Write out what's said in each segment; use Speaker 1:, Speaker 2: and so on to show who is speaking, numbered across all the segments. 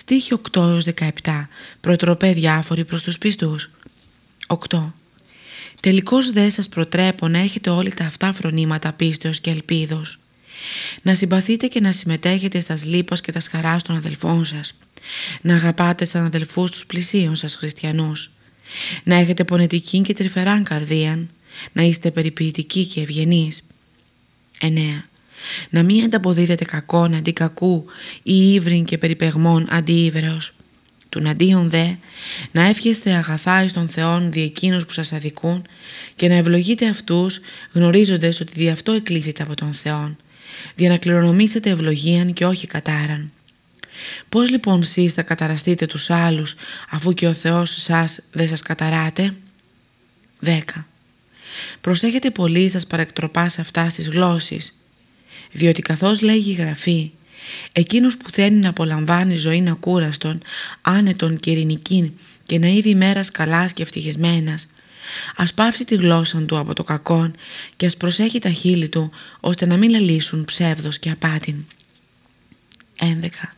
Speaker 1: Στίχη 8 17. Προτροπέ διάφοροι προς τους πιστούς. 8. Τελικώς δε σας προτρέπω να έχετε όλοι τα αυτά φρονήματα πίστεως και ελπίδος. Να συμπαθείτε και να συμμετέχετε στα λίπος και τα χαράς των αδελφών σας. Να αγαπάτε σαν αδελφούς τους πλησίων σας χριστιανούς. Να έχετε πονετική και τρυφεράν καρδίαν. Να είστε περιποιητικοί και ευγενείς. 9. Να μην ανταποδίδετε κακόν αντί κακού ή ύβριν και περιπεγμών αντί ύβρεως. Του αντίον δε, να εύχεστε αγαθά εις των Θεών δι' εκείνους που σας αδικούν και να ευλογείτε αυτούς γνωρίζοντες ότι δι' αυτό εκλήθητε από τον Θεόν, για να κληρονομήσετε ευλογίαν και όχι κατάραν. Πώς λοιπόν εσείς θα καταραστείτε τους άλλους αφού και ο Θεός σας δεν σας καταράτε; 10. Προσέχετε πολύ σας παρεκτροπά σε αυτά στις γλώσσες, διότι καθώς λέγει η Γραφή Εκείνος που θέλει να απολαμβάνει ζωή ακούραστον, άνετον και ειρηνική και να είδει μέρας καλάς και ευτυχισμένας, ας πάυσει τη γλώσσα του από το κακόν και ας προσέχει τα χείλη του ώστε να μην λαλήσουν ψεύδος και απάτην. 11.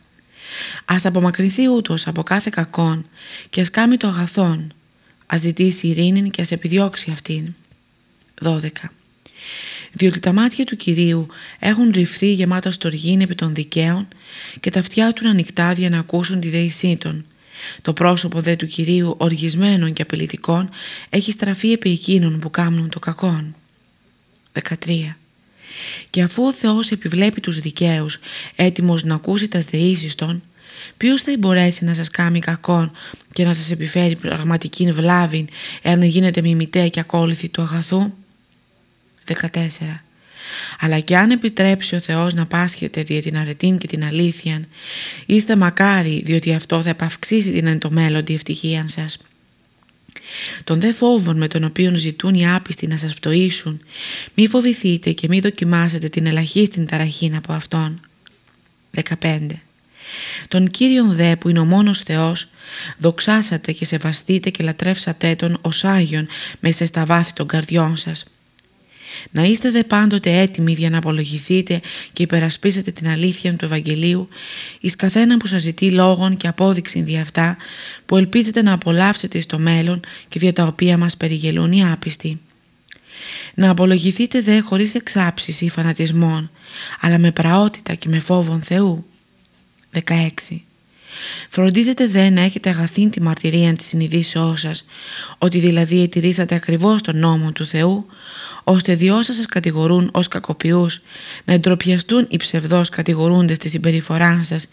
Speaker 1: Ας απομακρυνθεί ούτως από κάθε κακόν και ας κάνει το αγαθόν, ας ζητήσει ειρήνη και ας επιδιώξει αυτήν. 12 διότι τα μάτια του Κυρίου έχουν ρυφθεί γεμάτα στοργήν επί των δικαίων και τα αυτιά του ανοιχτά για να ακούσουν τη δέησή των. Το πρόσωπο δε του Κυρίου οργισμένων και απειλητικών έχει στραφεί επί εκείνων που κάμνουν το κακόν. 13. Και αφού ο Θεός επιβλέπει τους δικαίους έτοιμος να ακούσει τα δεήσεις των, ποιος θα μπορέσει να σας κάνει κακόν και να σας επιφέρει πραγματική βλάβη εάν γίνετε μιμητέ και ακόλουθοι του αγαθού; 14. Αλλά και αν επιτρέψει ο Θεός να πάσχετε δια την αρετήν και την αλήθεια, είστε μακάρι διότι αυτό θα επαυξήσει την εν το μέλλοντη ευτυχία σας. Τον δε φόβων με τον οποίο ζητούν οι άπιστοι να σας πτωίσουν, μη φοβηθείτε και μη δοκιμάσετε την ελαχίστην ταραχήν από Αυτόν. 15. Τον Κύριον δε που είναι ο μόνος Θεός, δοξάσατε και σεβαστείτε και λατρεύσατε τον ως Άγιον μέσα στα βάθη των καρδιών σας να είστε δε πάντοτε έτοιμοι για να απολογηθείτε και υπερασπίσετε την αλήθεια του Ευαγγελίου εις καθένα που σας ζητεί λόγων και απόδειξη δι' αυτά που ελπίζετε να απολαύσετε στο μέλλον και δια τα οποία μας περιγελούν οι άπιστοι. Να απολογηθείτε δε χωρίς εξάψεις ή φανατισμών, αλλά με πραότητα και με φόβον Θεού. 16. Φροντίζετε δε να έχετε αγαθήν τη μαρτυρία της συνειδήσεώς σας, ότι δηλαδή ετηρήσατε ακριβώς τον νόμο του Θεού, ώστε δυο σας κατηγορούν ως κακοποιούς, να εντροπιαστούν οι ψευδός κατηγορούντες στη συμπεριφοράς σας,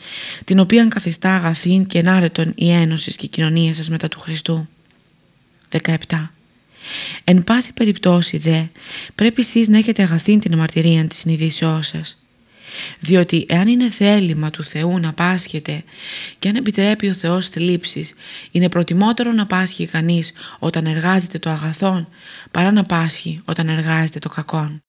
Speaker 1: την οποία καθιστά αγαθήν και ενάρετον η ένωση και η κοινωνία σας μετά του Χριστού. 17. Εν πάση περιπτώσει δε, πρέπει εσείς να έχετε αγαθήν την μαρτυρία της συνειδήσεώς σας διότι εάν είναι θέλημα του Θεού να πάσχεται και αν επιτρέπει ο Θεός θλίψεις, είναι προτιμότερο να πάσχει κανείς όταν εργάζεται το αγαθόν παρά να πάσχει όταν εργάζεται το κακόν.